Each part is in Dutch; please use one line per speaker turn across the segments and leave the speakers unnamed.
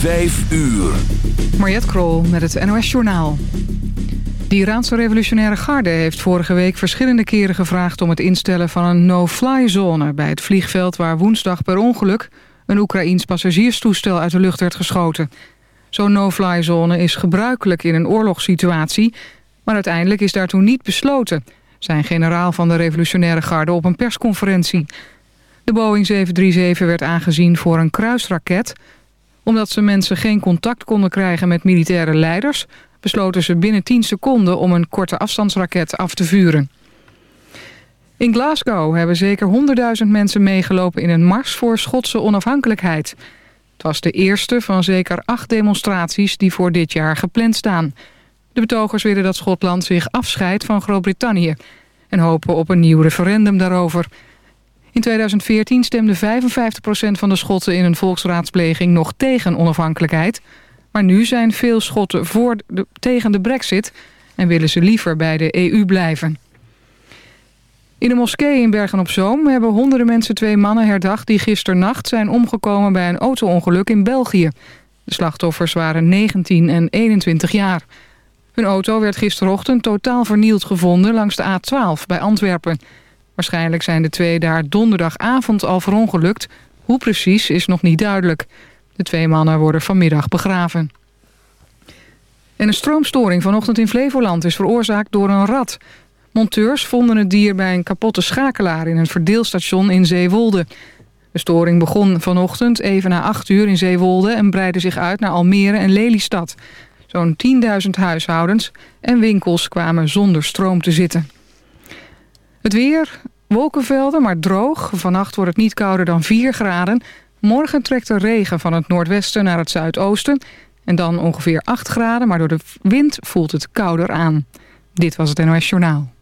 5 uur.
Mariette Krol met het NOS Journaal. De Iraanse revolutionaire garde heeft vorige week verschillende keren gevraagd... om het instellen van een no-fly-zone bij het vliegveld... waar woensdag per ongeluk een Oekraïns passagierstoestel uit de lucht werd geschoten. Zo'n no-fly-zone is gebruikelijk in een oorlogssituatie... maar uiteindelijk is daartoe niet besloten... zijn generaal van de revolutionaire garde op een persconferentie. De Boeing 737 werd aangezien voor een kruisraket omdat ze mensen geen contact konden krijgen met militaire leiders... besloten ze binnen 10 seconden om een korte afstandsraket af te vuren. In Glasgow hebben zeker 100.000 mensen meegelopen in een mars voor Schotse onafhankelijkheid. Het was de eerste van zeker acht demonstraties die voor dit jaar gepland staan. De betogers willen dat Schotland zich afscheidt van Groot-Brittannië... en hopen op een nieuw referendum daarover... In 2014 stemde 55% van de Schotten in een volksraadspleging nog tegen onafhankelijkheid. Maar nu zijn veel Schotten voor de, tegen de brexit en willen ze liever bij de EU blijven. In een moskee in Bergen-op-Zoom hebben honderden mensen twee mannen herdacht... die gisternacht zijn omgekomen bij een auto-ongeluk in België. De slachtoffers waren 19 en 21 jaar. Hun auto werd gisterochtend totaal vernield gevonden langs de A12 bij Antwerpen... Waarschijnlijk zijn de twee daar donderdagavond al verongelukt. Hoe precies is nog niet duidelijk. De twee mannen worden vanmiddag begraven. En een stroomstoring vanochtend in Flevoland is veroorzaakt door een rat. Monteurs vonden het dier bij een kapotte schakelaar in een verdeelstation in Zeewolde. De storing begon vanochtend even na 8 uur in Zeewolde... en breidde zich uit naar Almere en Lelystad. Zo'n 10.000 huishoudens en winkels kwamen zonder stroom te zitten. Het weer, wolkenvelden, maar droog. Vannacht wordt het niet kouder dan 4 graden. Morgen trekt er regen van het noordwesten naar het zuidoosten. En dan ongeveer 8 graden, maar door de wind voelt het kouder aan. Dit was het NOS Journaal.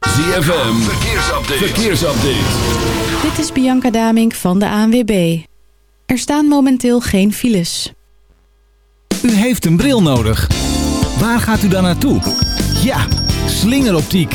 ZFM, verkeersupdate. verkeersupdate.
Dit is Bianca Damink van de ANWB. Er staan momenteel geen files.
U heeft een bril nodig. Waar gaat u dan naartoe? Ja, slingeroptiek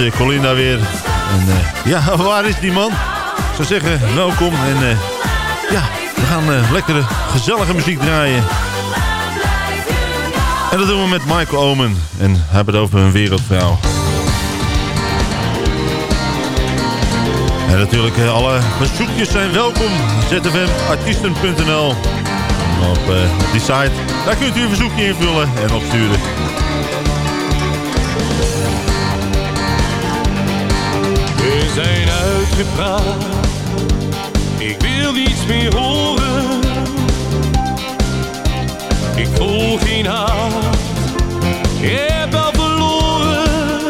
Uh, Colinda weer. En uh, ja, waar is die man? Ik zou zeggen, welkom. En uh, ja, we gaan lekkere, gezellige muziek draaien. En dat doen we met Michael Omen. En hebben het over een wereldvrouw. En natuurlijk alle bezoekjes zijn welkom. zfmartiesten.nl op die site. Daar kunt u een verzoekje invullen en opsturen.
Zijn uitgepraat. Ik wil niets meer horen. Ik voel geen haat. Ik heb al verloren.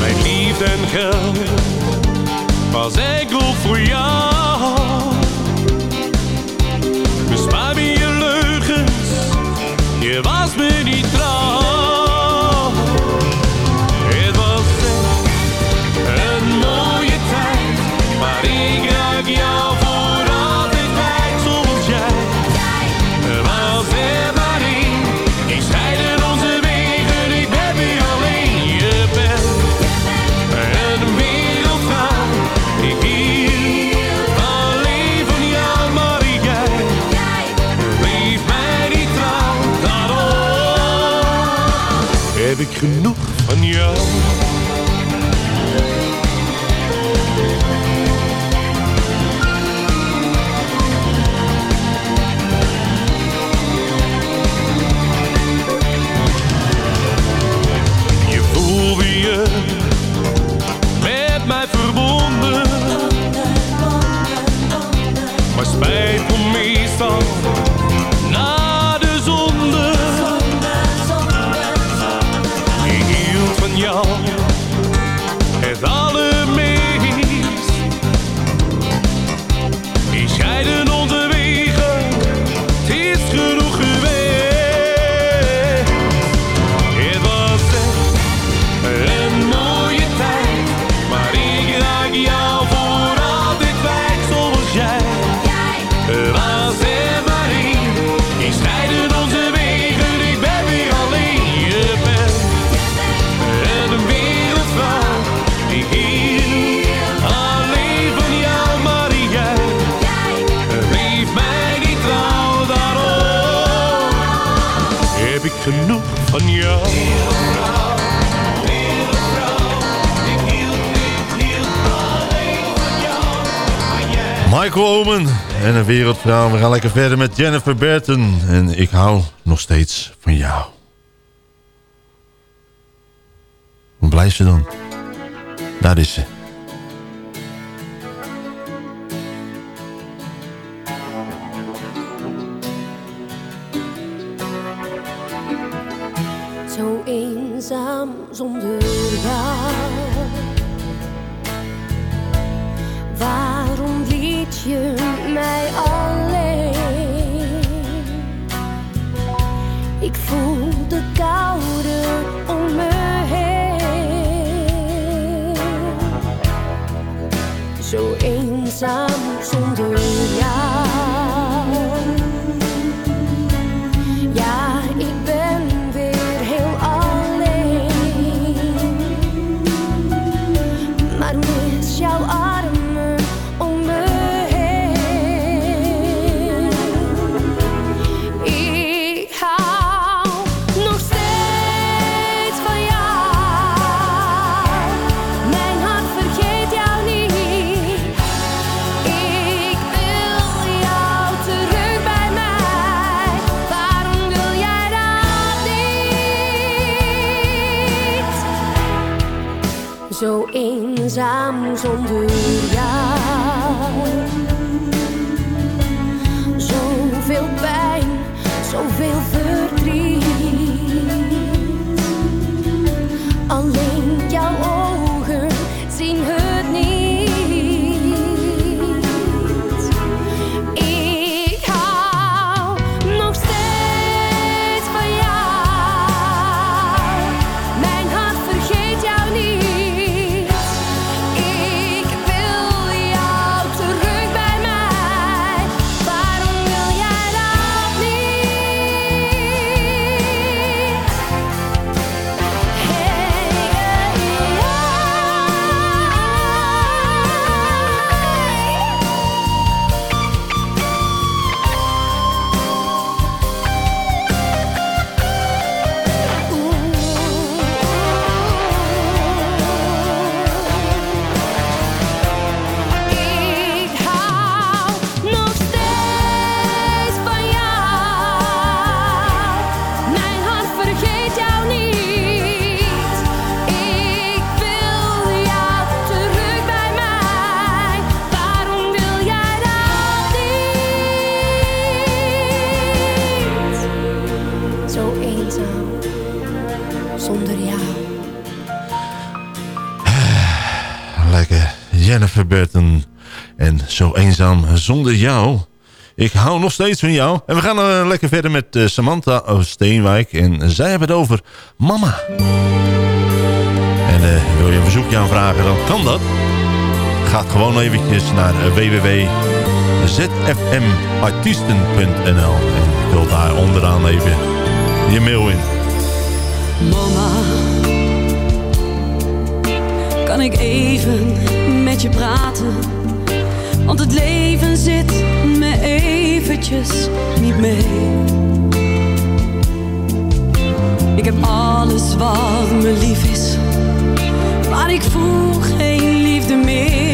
Mijn liefde en geld was enkel voor jou. Bespaar me je leugens, je was me niet trouw.
Michael en een wereldvrouw. We gaan lekker verder met Jennifer Burton. En ik hou nog steeds van jou. Hoe blijft ze dan? Daar is ze.
Zo eenzaam zonder jou. Liet je mij alleen? Ik voel de koude zonder jou. Ik hou nog steeds van jou.
En we gaan eh, lekker verder met eh, Samantha Steenwijk. En zij hebben het over mama. En eh, wil je een verzoekje aanvragen, dan kan dat. Ga gewoon eventjes naar www.zfmartiesten.nl En vul daar onderaan even je mail in.
Mama, kan ik even met je praten? Want het leven zit me eventjes niet mee. Ik heb alles wat me lief is, maar ik voel geen liefde meer.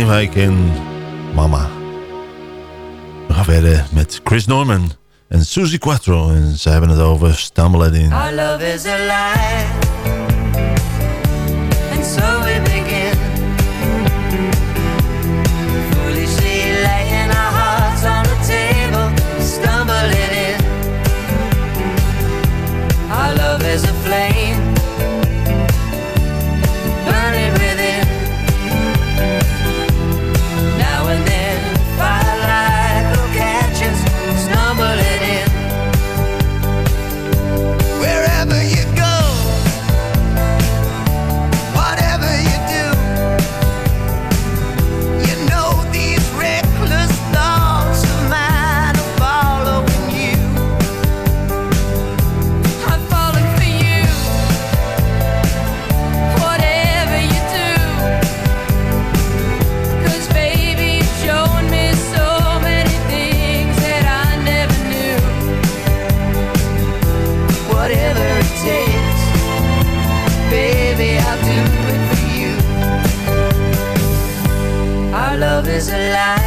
Steenwijk en Mama. We gaan verder met Chris Norman en Susie Quattro. En ze hebben het over Stumbling In.
Love is alive is lie.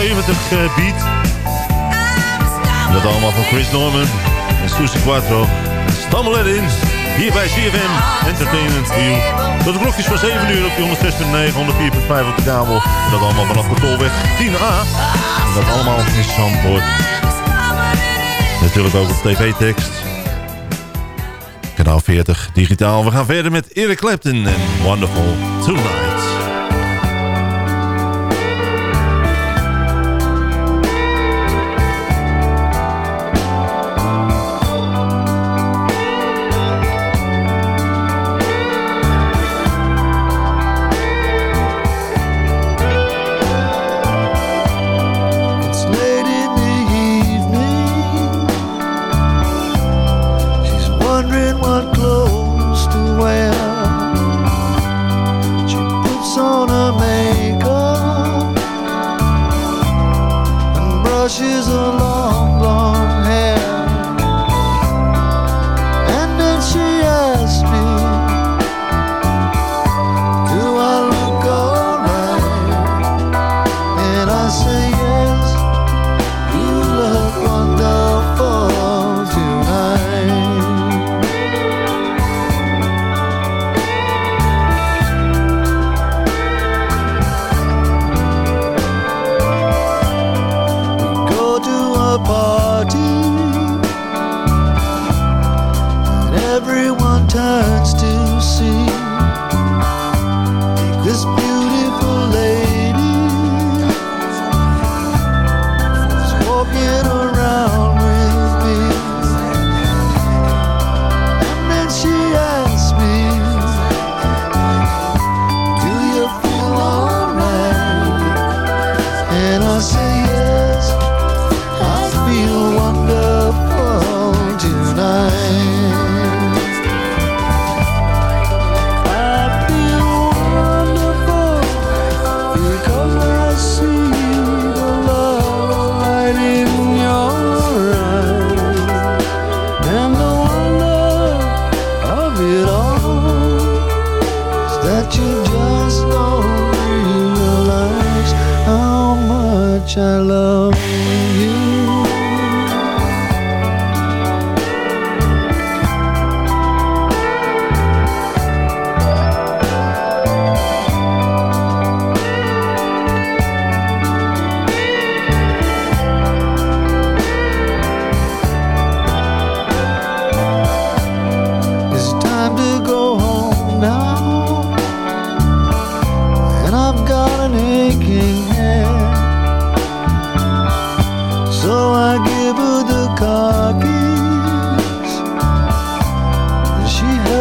70 eh, beat. Dat allemaal van Chris Norman en Susie Quattro. Stammel erin, hier bij CFM Entertainment for You. Tot de klokjes van 7 uur op die 106.9, 104.5 op de kabel. En dat allemaal vanaf de Tolweg 10A. En dat allemaal in Zandvoort. Natuurlijk ook op tv-tekst. Kanaal 40, digitaal. We gaan verder met Eric Clapton en Wonderful Tonight.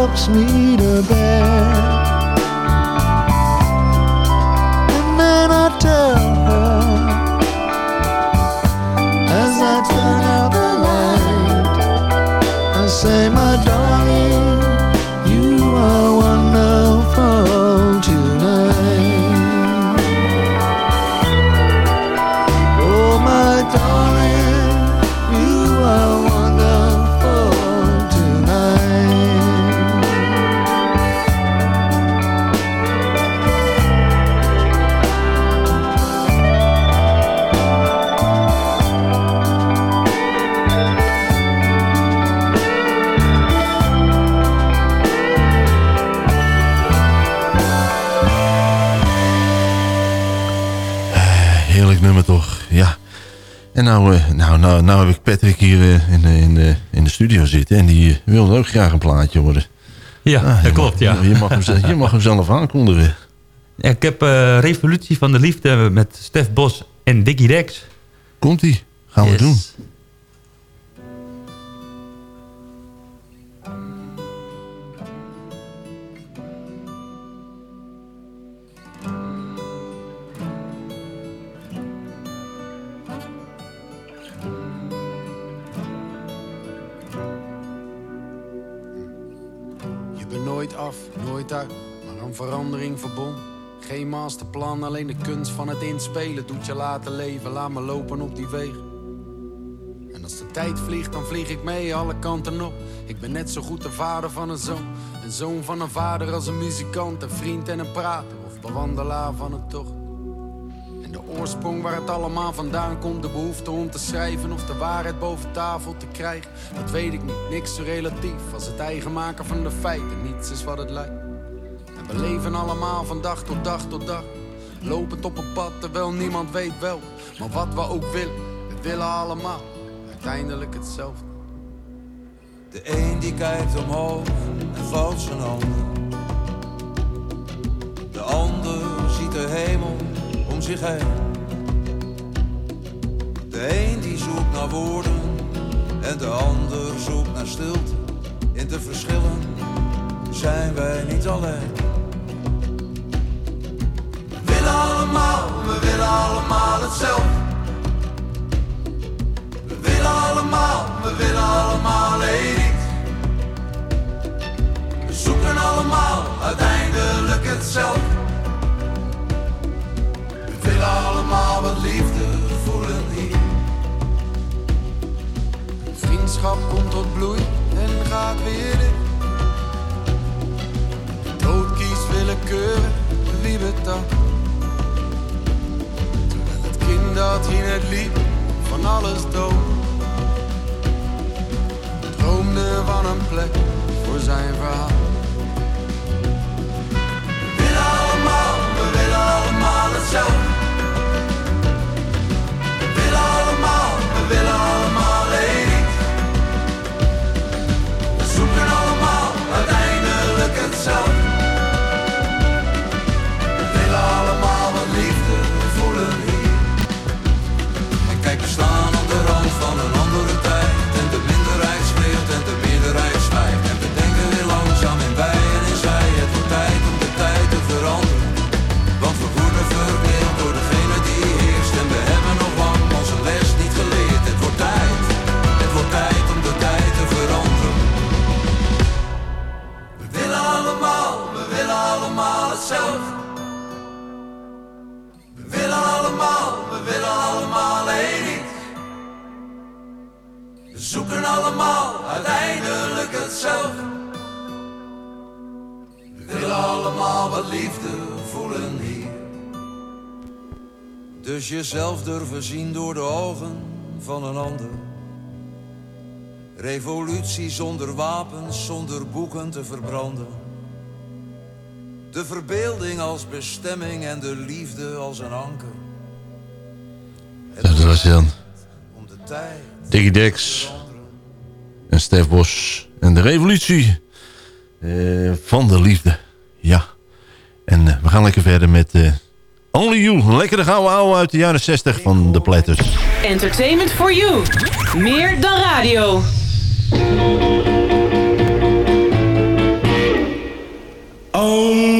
Helps me to bed.
Nou, nou, heb ik Patrick hier eh, in, de- in, de, in de studio zitten. En die eh, wil ook graag een plaatje worden.
Ja,
Ah,
dat klopt,
mag-
ja.
Je mag, hem, je mag hem zelf aankondigen.
Ja, ik heb eh, Revolutie van de Liefde met Stef Bos en Diggy Rex.
Komt-ie, gaan we doen.
Maar aan verandering verbonden. Geen masterplan, alleen de kunst van het inspelen doet je laten leven. Laat me lopen op die wegen. En als de tijd vliegt, dan vlieg ik mee alle kanten op. Ik ben net zo goed de vader van een zoon. Een zoon van een vader als een muzikant, een vriend en een prater. Of bewandelaar van een tocht. En de oorsprong waar het allemaal vandaan komt, de behoefte om te schrijven of de waarheid boven tafel te krijgen, dat weet ik niet. Niks zo relatief als het eigen maken van de feiten. Niets is wat het lijkt. We leven allemaal van dag tot dag tot dag. Lopend op een pad terwijl niemand weet wel. Maar wat we ook willen, we willen allemaal uiteindelijk hetzelfde.
De een die kijkt omhoog en vouwt zijn handen. De ander ziet de hemel om zich heen. De een die zoekt naar woorden en de ander zoekt naar stilte. In de verschillen zijn wij niet alleen. Willen allemaal, we willen allemaal hetzelfde. We willen allemaal, we willen allemaal iets. We zoeken allemaal uiteindelijk hetzelfde. We willen allemaal wat liefde voelen hier.
Vriendschap komt tot bloei en gaat weer. De dood kiest willekeurig wie betaalt. Dat hier net liep van alles dood. Droomde van een plek voor zijn verhaal.
We willen allemaal, we willen allemaal hetzelfde. We willen allemaal, we willen allemaal jezelf durven zien door de ogen van een ander. Revolutie zonder wapens, zonder boeken te verbranden. De verbeelding als bestemming en de liefde als een anker.
Dat was dan
Om de tijd
Diggy Dex en Stef Bos en de revolutie eh, van de liefde. Ja. En eh, we gaan lekker verder met eh, Only You. Lekkere gouden ouwe uit de jaren 60 van de Platters.
Entertainment for you. Meer dan radio.
Only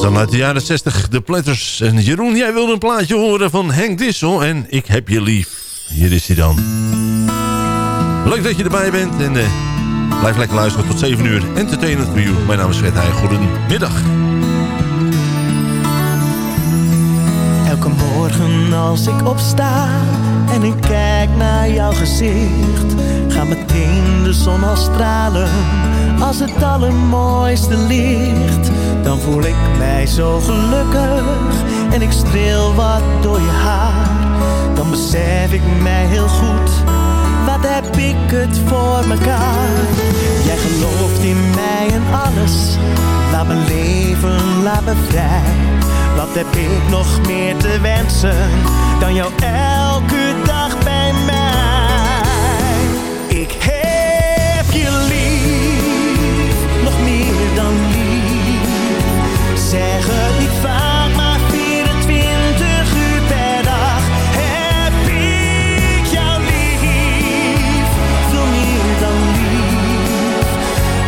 dan uit de jaren 60, de Platters. En Jeroen, jij wilde een plaatje horen van Henk Dissel en Ik heb je lief. Hier is hij dan. Leuk dat je erbij bent en eh, blijf lekker luisteren tot 7 uur. Entertainment for you. Mijn naam is Fred Heij. Goedemiddag.
Elke morgen als ik opsta en ik kijk naar jouw gezicht, gaat meteen de zon al stralen als het allermooiste licht. Dan voel ik mij zo gelukkig en ik streel wat door je haar. Dan besef ik mij heel goed, wat heb ik het voor mekaar. Jij gelooft in mij en alles, laat me leven, laat me vrij. Wat heb ik nog meer te wensen dan jou elke Zeg het niet vaak, maar 24 uur per dag heb ik jou lief. Veel meer dan lief,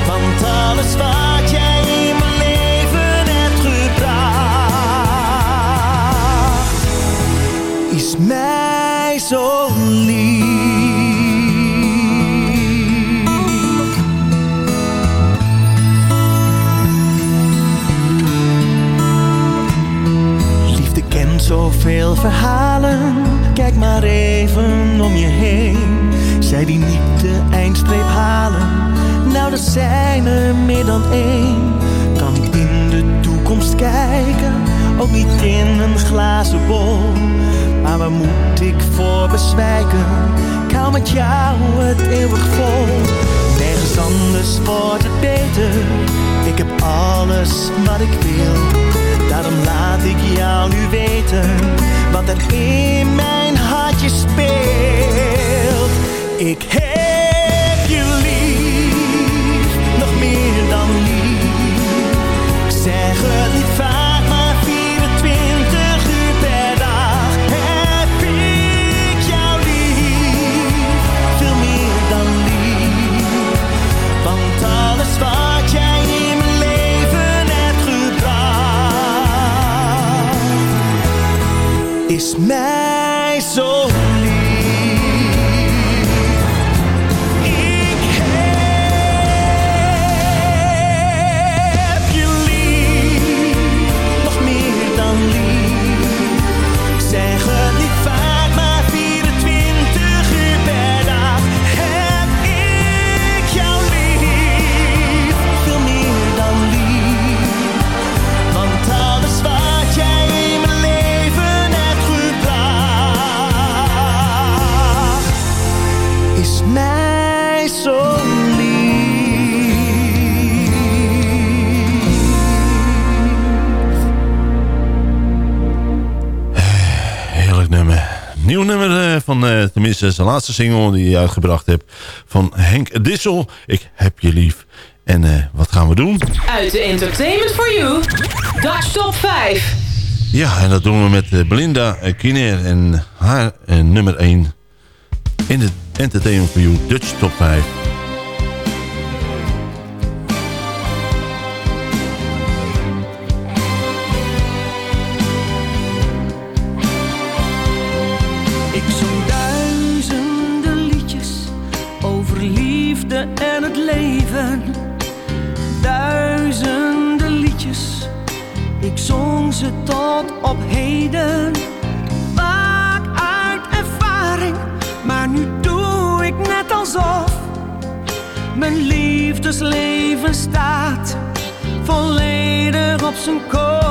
want alles wat jij in mijn leven hebt gebracht is mij zo zoveel verhalen, kijk maar even om je heen. Zij die niet de eindstreep halen, nou er zijn er meer dan één. Kan in de toekomst kijken, ook niet in een glazen bol. Maar waar moet ik voor bezwijken? Ik hou met jou het eeuwig vol. Anders wordt het beter. Ik heb alles wat ik wil. Daarom laat ik jou nu weten wat er in mijn hartje speelt. Ik heb
Nieuw nummer eh, van, eh, tenminste zijn laatste single die je uitgebracht hebt. Van Henk Dissel. Ik heb je lief. En eh, wat gaan we doen?
Uit de Entertainment for You, Dutch Top 5.
Ja, en dat doen we met Belinda Kiner en haar nummer 1 in de Entertainment for You Dutch Top 5.
Duizenden liedjes, ik zong ze tot op heden. Vaak uit ervaring, maar nu doe ik net alsof mijn liefdesleven staat volledig op zijn kop.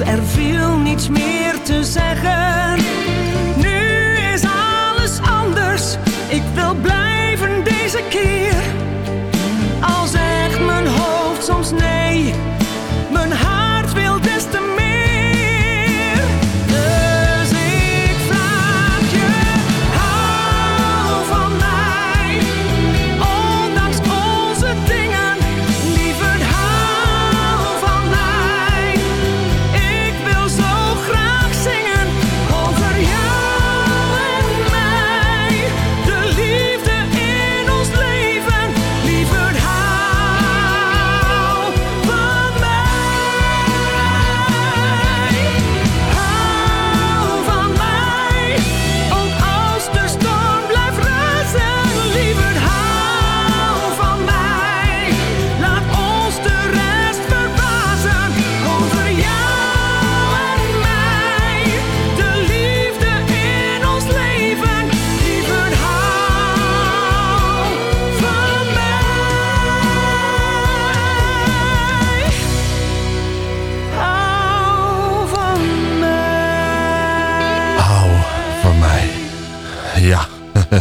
er viel niets meer te zeggen.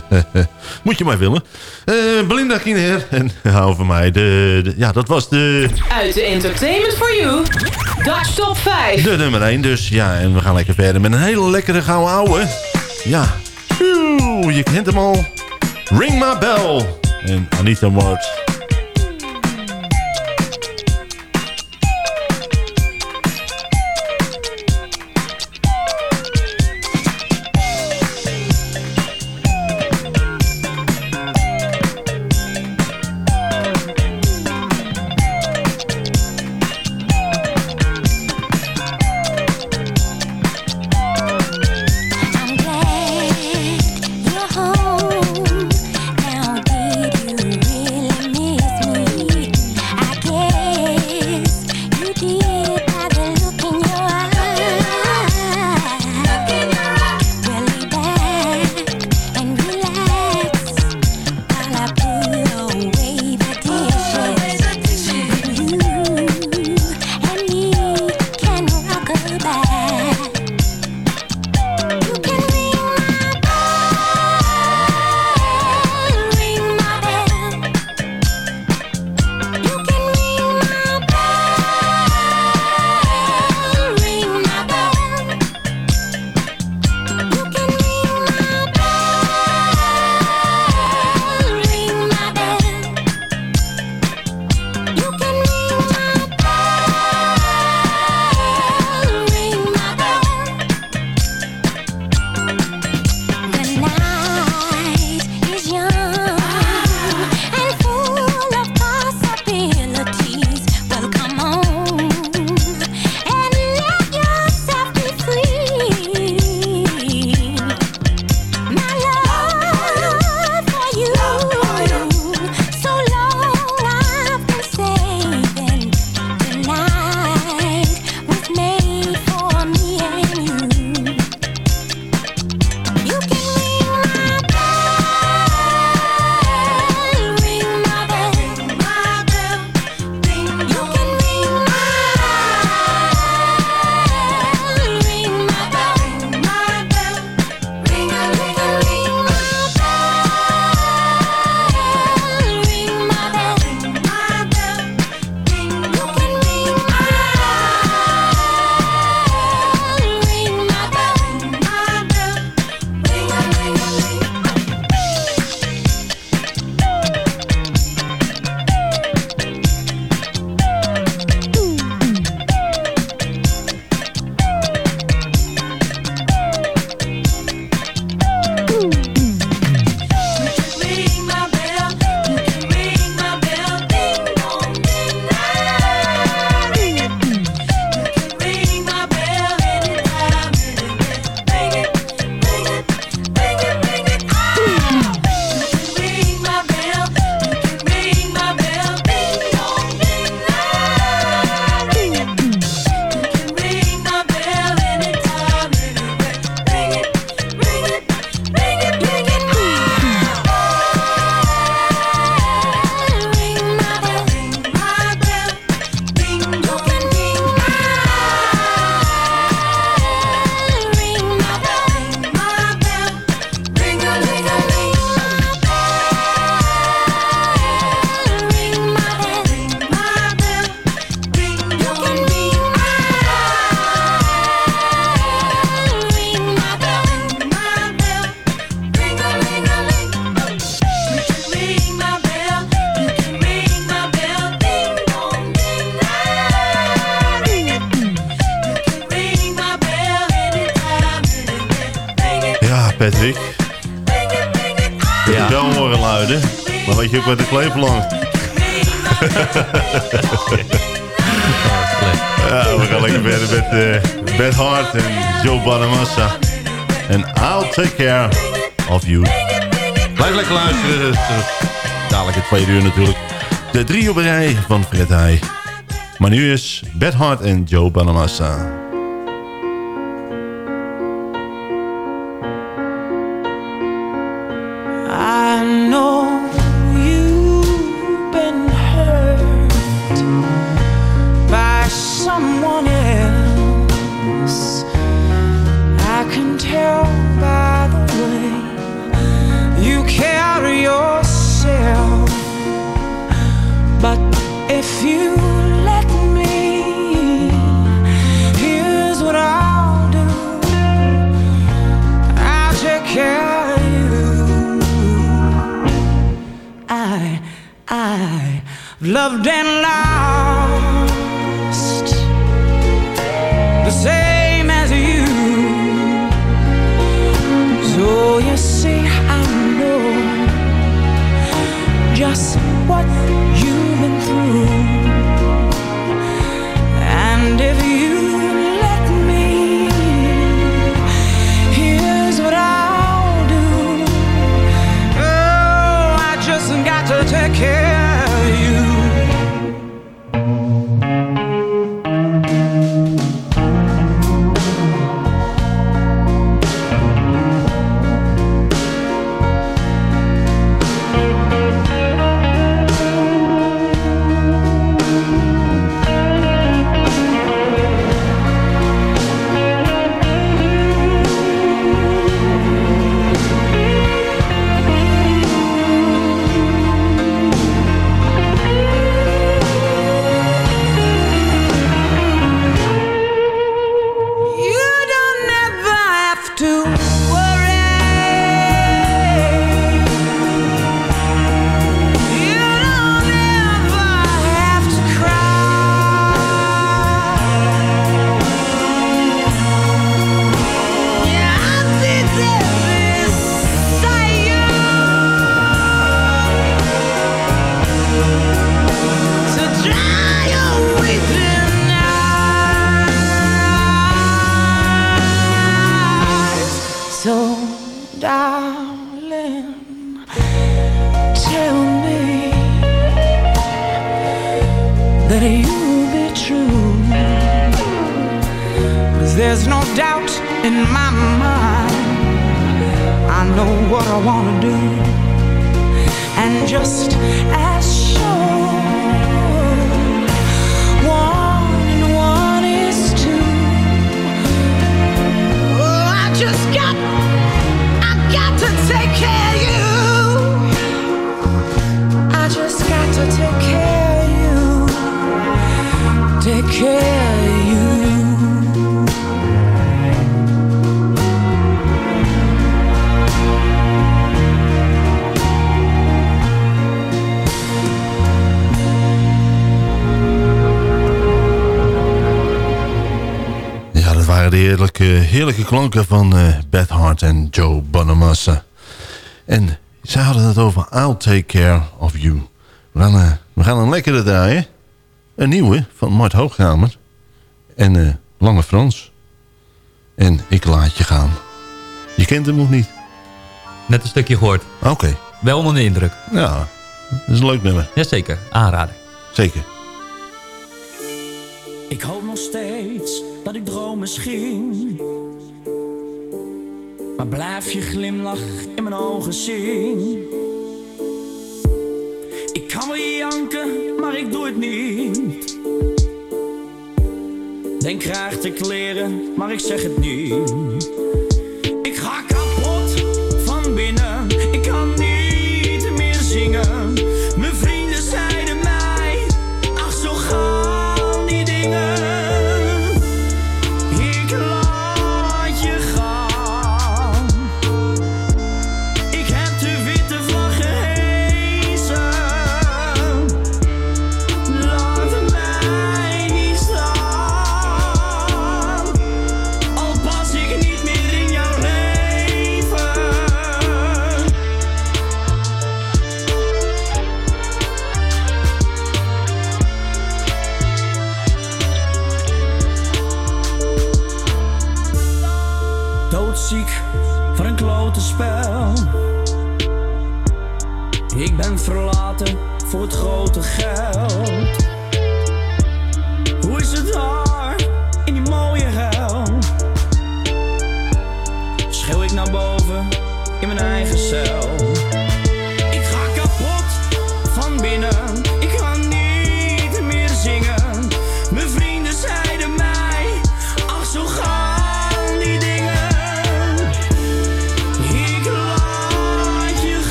Moet je maar willen. Uh, Belinda Kiener en hou van mij. De, ja, dat was de...
Uit de Entertainment for You. Dutch Top 5.
De nummer 1 dus. Ja, en we gaan lekker verder met een hele lekkere gouden ouwe. Ja. Je kent hem al. Ring my bell. En Anita Ward. Maar weet je ook wat de klee lang. we gaan lekker verder met eh, uh, Beth Hart en Joe Bonamassa. En I'll take care of you. Blijf lekker luisteren. Eh, dadelijk het tweede uur natuurlijk. De drie op rij van Fred Heij. Maar nu is Beth Hart en Joe Bonamassa.
heerlijke klanken van uh, Beth Hart en Joe Bonamassa. En zij hadden het over I'll Take Care of You. We gaan, eh, een lekkere draaien. Een nieuwe van Mart Hoogkamer. En eh, Lange Frans. En ik laat je gaan. Je kent hem nog niet?
Net een stukje gehoord.
Oké.
Wel onder de indruk.
Ja, dat is een leuk nummer.
Jazeker, aanraden.
Zeker.
Ik hoop nog steeds dat ik droom misschien maar blijf je glimlach in mijn ogen zien. Ik kan wel janken, maar ik doe het niet. Denk graag te kleren, maar ik zeg het niet.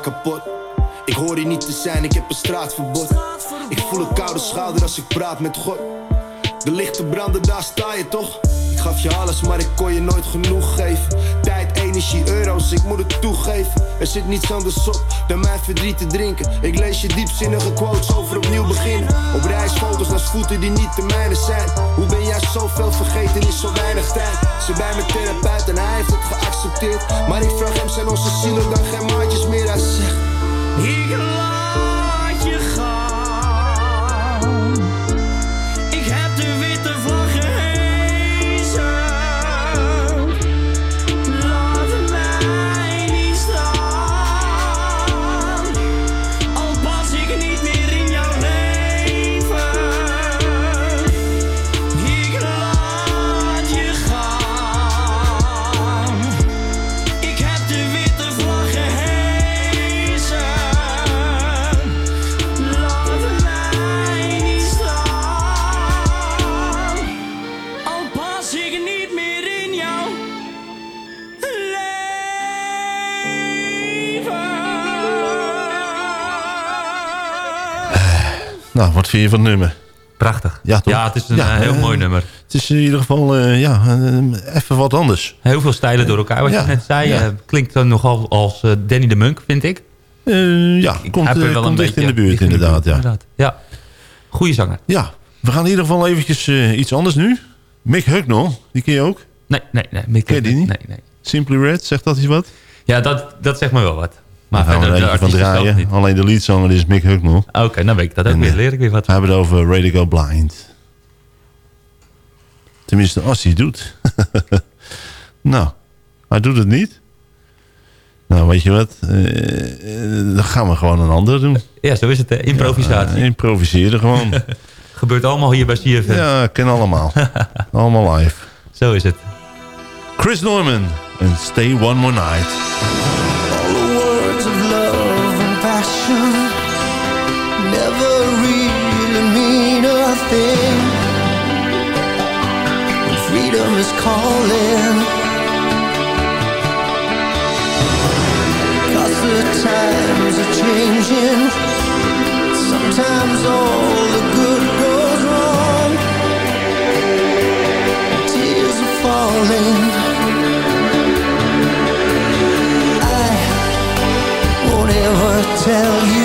Kapot. Ik
hoor hier niet te zijn, ik heb een straatverbod. Ik voel een koude schouder als ik praat met God. De lichten branden, daar sta je toch? Ik gaf je alles, maar ik kon je nooit genoeg geven. Tijd, energie, euro's, ik moet het toegeven. Er zit niets anders op dan mijn verdriet te drinken. Ik lees je diepzinnige quotes over opnieuw beginnen. Op reisfoto's naar voeten die niet de mijne zijn. Hoe ben jij zoveel vergeten in zo weinig tijd? Ze bij mijn therapeut en hij heeft het geaccepteerd. Maar ik vraag hem, zijn onze zielen dan geen maatjes meer? Hij zegt,
Ik
Nou, wat vind je van het nummer?
Prachtig.
Ja, toch?
Ja, het is een eh, heel
eh,
mooi nummer.
Het is in ieder geval eh, ja, even wat anders.
Heel veel stijlen door elkaar, wat
Ja,
je net zei.
ja.
klinkt dan nogal als Danny de Munk, vind ik.
Ja, komt,
er
eh,
wel
komt
een
dicht in
beetje
de buurt
dicht in de
inderdaad.
buurt,
ja.
inderdaad. Ja, goede zanger.
Ja, we gaan in ieder geval eventjes iets anders nu. Mick Hucknall, die ken je ook?
Nee, nee, nee. Mick,
Ken je die niet?
Nee, nee.
Simply Red, zegt dat iets wat?
Ja, dat, dat zegt me wel wat. Maar
Daar gaan we er van draaien. Alleen de leadzanger is Mick Hucknall.
Oké, dan weet ik dat ook
En,
weer.
eh,
Leer ik weer wat.
We hebben het over Ready Go Blind. Tenminste, als hij doet. nou, hij doet het niet. Nou, weet je wat? Eh, eh, dan gaan we gewoon een ander doen.
Ja, zo is het. hè. Improvisatie.
Ja, improviseren gewoon.
Gebeurt allemaal hier bij CFM.
ja, ken allemaal. allemaal live.
Zo is het.
Chris Norman en Stay One More Night.
Passion never really mean a thing. Freedom is the times are changing. Sometimes all the good goes wrong. Tears are falling. Tell you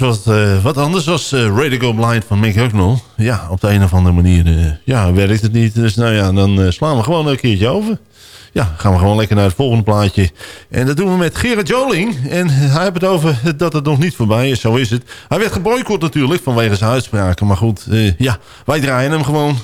eh, wat anders als uh, Ready Go Blind van Mick Hucknall. Ja, op de een of andere manier eh, ja, werkt het niet. Dus nou ja, dan eh, slaan we gewoon een keertje over. Ja, gaan we gewoon lekker naar het volgende plaatje. En dat doen we met Gerard Joling. En hij heeft het over dat het nog niet voorbij is. Zo is het. Hij werd geboycott natuurlijk vanwege zijn uitspraken. Maar goed, eh, ja, wij draaien hem gewoon.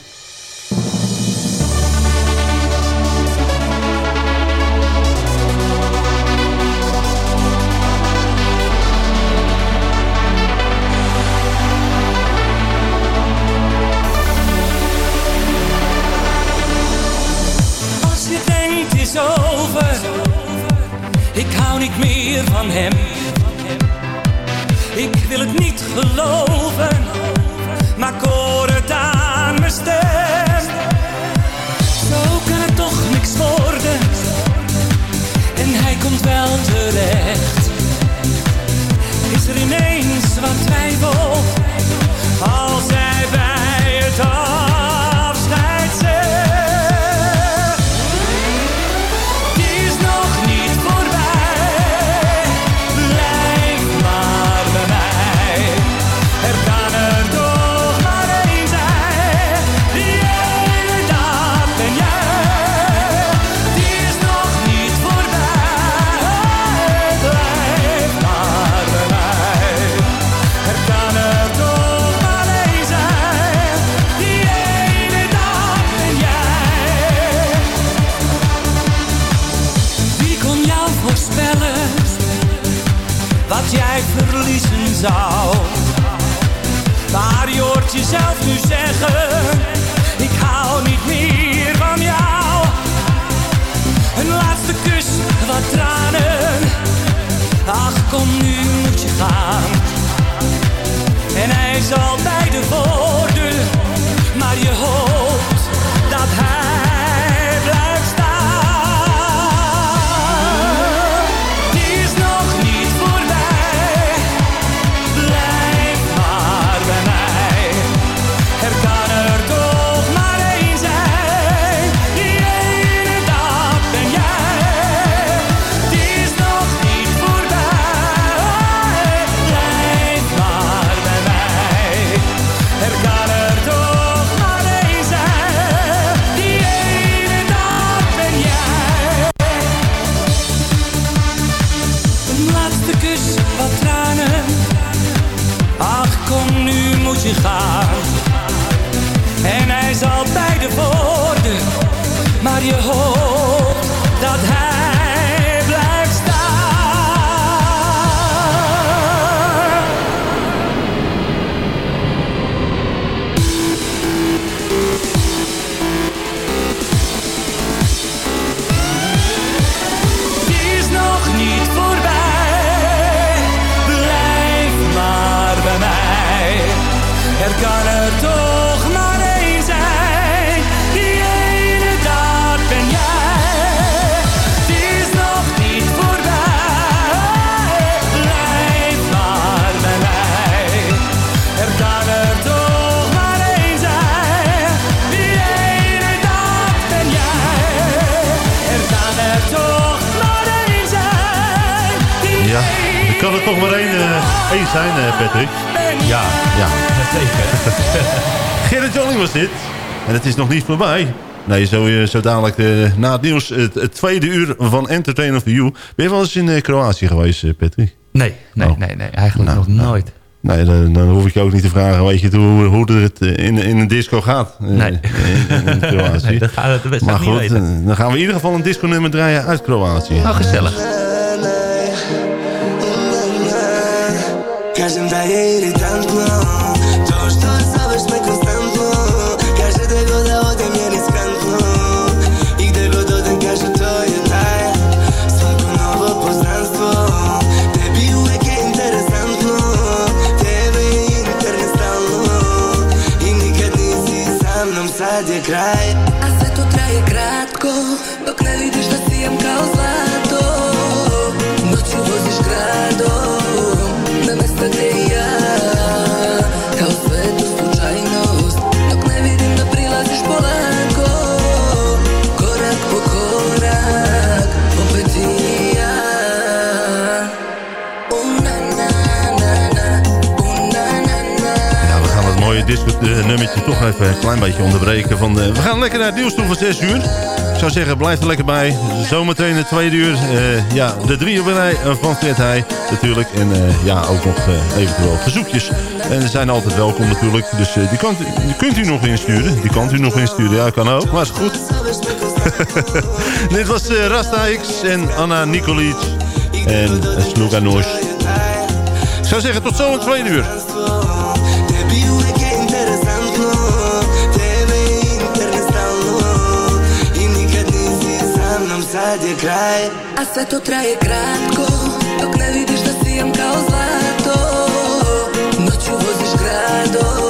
Maar je kan er toch maar één,
eh, één zijn, eh, Patrick.
Ja,
ja.
zeker.
Gerrit Joling was dit. En het is nog niet voorbij. Nee, zo, eh, zo dadelijk na het nieuws, het, het tweede uur van Entertainer for You. Ben je wel eens in eh, Kroatië geweest, eh, Patrick?
Nee, nee,
Oh.
nee, nee, eigenlijk
Nou,
nog nooit.
Nee, dan, dan hoef ik je ook niet te vragen, weet je, hoe, hoe het in, in een disco gaat.
Nee.
In, in Kroatië.
Nee, dat gaat het best
maar
niet
goed,
weten.
dan gaan we in ieder geval een disco nummer draaien uit Kroatië.
Oh, gezellig.
Da je iritantno To što zoveš me konstantno Kaže da god da odem je riskantno I gde god odem kaže to je taj Svako novo poznanstvo Tebi uvek je interesantno Tebe je internet stalno I nikad nisi sa mnom sad je kraj
de nummertje toch even een klein beetje onderbreken. Van, eh, we gaan lekker naar het nieuws toe van 6 uur. Ik zou zeggen, blijf er lekker bij. Zometeen het tweede uur. eh, ja, de drie een rij eh, van Fred Heij natuurlijk. En ja, ook nog eventueel verzoekjes. En ze zijn altijd welkom natuurlijk. Dus die, kunt u nog insturen. Die kan u nog insturen. Ja, kan ook. Maar is goed. Dit was Rasta X en Anna Nikolic. En Sluga Nosh. Ik zou zeggen, tot zo tweede uur.
Sad je kraj. A sve to traje kratko Dok ne vidiš da sijam kao zlato. Noću voziš gradom